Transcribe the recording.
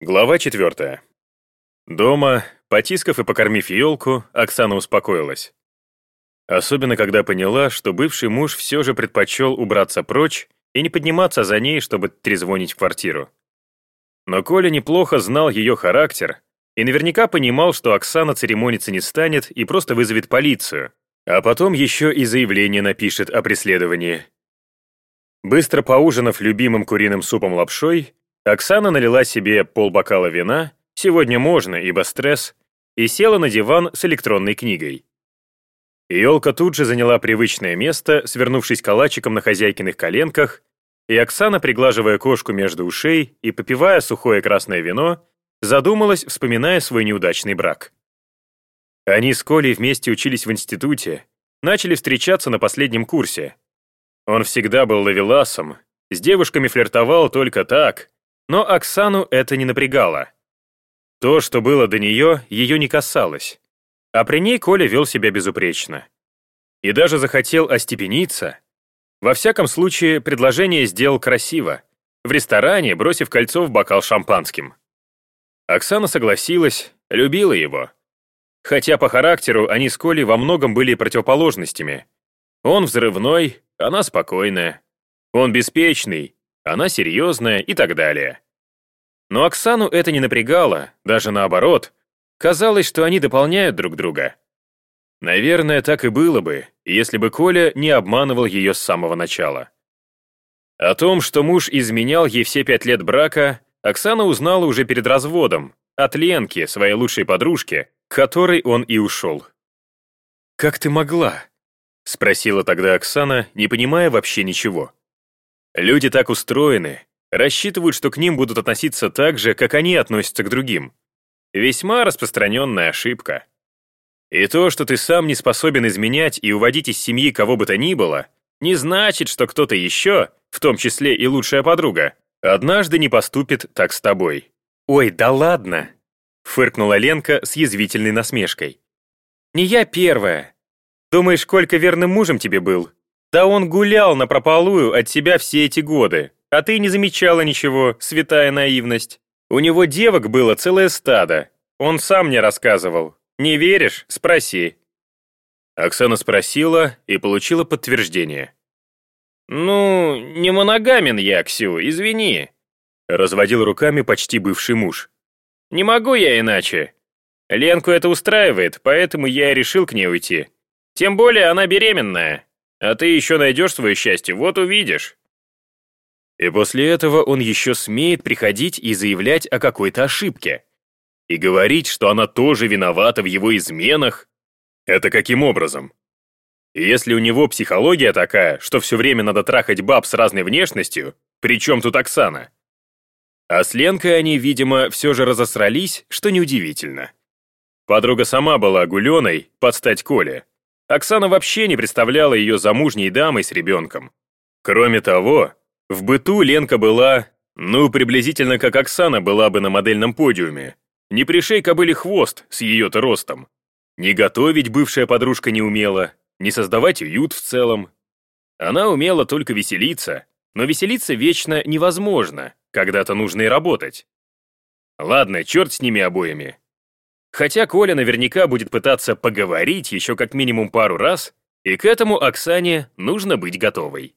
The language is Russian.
Глава четвертая. Дома, потискав и покормив елку, Оксана успокоилась. Особенно, когда поняла, что бывший муж все же предпочел убраться прочь и не подниматься за ней, чтобы трезвонить в квартиру. Но Коля неплохо знал ее характер и наверняка понимал, что Оксана церемониться не станет и просто вызовет полицию, а потом еще и заявление напишет о преследовании. Быстро поужинав любимым куриным супом лапшой, Оксана налила себе полбокала вина, сегодня можно, ибо стресс, и села на диван с электронной книгой. Елка тут же заняла привычное место, свернувшись калачиком на хозяйкиных коленках, и Оксана, приглаживая кошку между ушей и попивая сухое красное вино, задумалась, вспоминая свой неудачный брак. Они с Колей вместе учились в институте, начали встречаться на последнем курсе. Он всегда был ловеласом, с девушками флиртовал только так, но Оксану это не напрягало. То, что было до нее, ее не касалось. А при ней Коля вел себя безупречно. И даже захотел остепениться. Во всяком случае, предложение сделал красиво, в ресторане, бросив кольцо в бокал шампанским. Оксана согласилась, любила его. Хотя по характеру они с Колей во многом были противоположностями. Он взрывной, она спокойная. Он беспечный, она серьезная и так далее. Но Оксану это не напрягало, даже наоборот. Казалось, что они дополняют друг друга. Наверное, так и было бы, если бы Коля не обманывал ее с самого начала. О том, что муж изменял ей все пять лет брака, Оксана узнала уже перед разводом, от Ленки, своей лучшей подружки, к которой он и ушел. «Как ты могла?» — спросила тогда Оксана, не понимая вообще ничего. Люди так устроены, рассчитывают, что к ним будут относиться так же, как они относятся к другим. Весьма распространенная ошибка. И то, что ты сам не способен изменять и уводить из семьи кого бы то ни было, не значит, что кто-то еще, в том числе и лучшая подруга, однажды не поступит так с тобой. «Ой, да ладно!» — фыркнула Ленка с язвительной насмешкой. «Не я первая. Думаешь, сколько верным мужем тебе был? Да он гулял на прополую от тебя все эти годы, а ты не замечала ничего, святая наивность. У него девок было целое стадо. Он сам мне рассказывал. Не веришь? Спроси». Оксана спросила и получила подтверждение. «Ну, не моногамен я, Ксю, извини», — разводил руками почти бывший муж. «Не могу я иначе. Ленку это устраивает, поэтому я и решил к ней уйти. Тем более она беременная. А ты еще найдешь свое счастье, вот увидишь». И после этого он еще смеет приходить и заявлять о какой-то ошибке. И говорить, что она тоже виновата в его изменах. Это каким образом? Если у него психология такая, что все время надо трахать баб с разной внешностью, при чем тут Оксана? А с Ленкой они, видимо, все же разосрались, что неудивительно. Подруга сама была гуленой, под стать Коле, Оксана вообще не представляла ее замужней дамой с ребенком. Кроме того, в быту Ленка была, ну, приблизительно как Оксана была бы на модельном подиуме. Не пришей кобыли хвост с ее-то ростом. Не готовить бывшая подружка не умела, не создавать уют в целом. Она умела только веселиться, но веселиться вечно невозможно, когда-то нужно и работать. Ладно, черт с ними обоими. Хотя Коля наверняка будет пытаться поговорить еще как минимум пару раз, и к этому Оксане нужно быть готовой.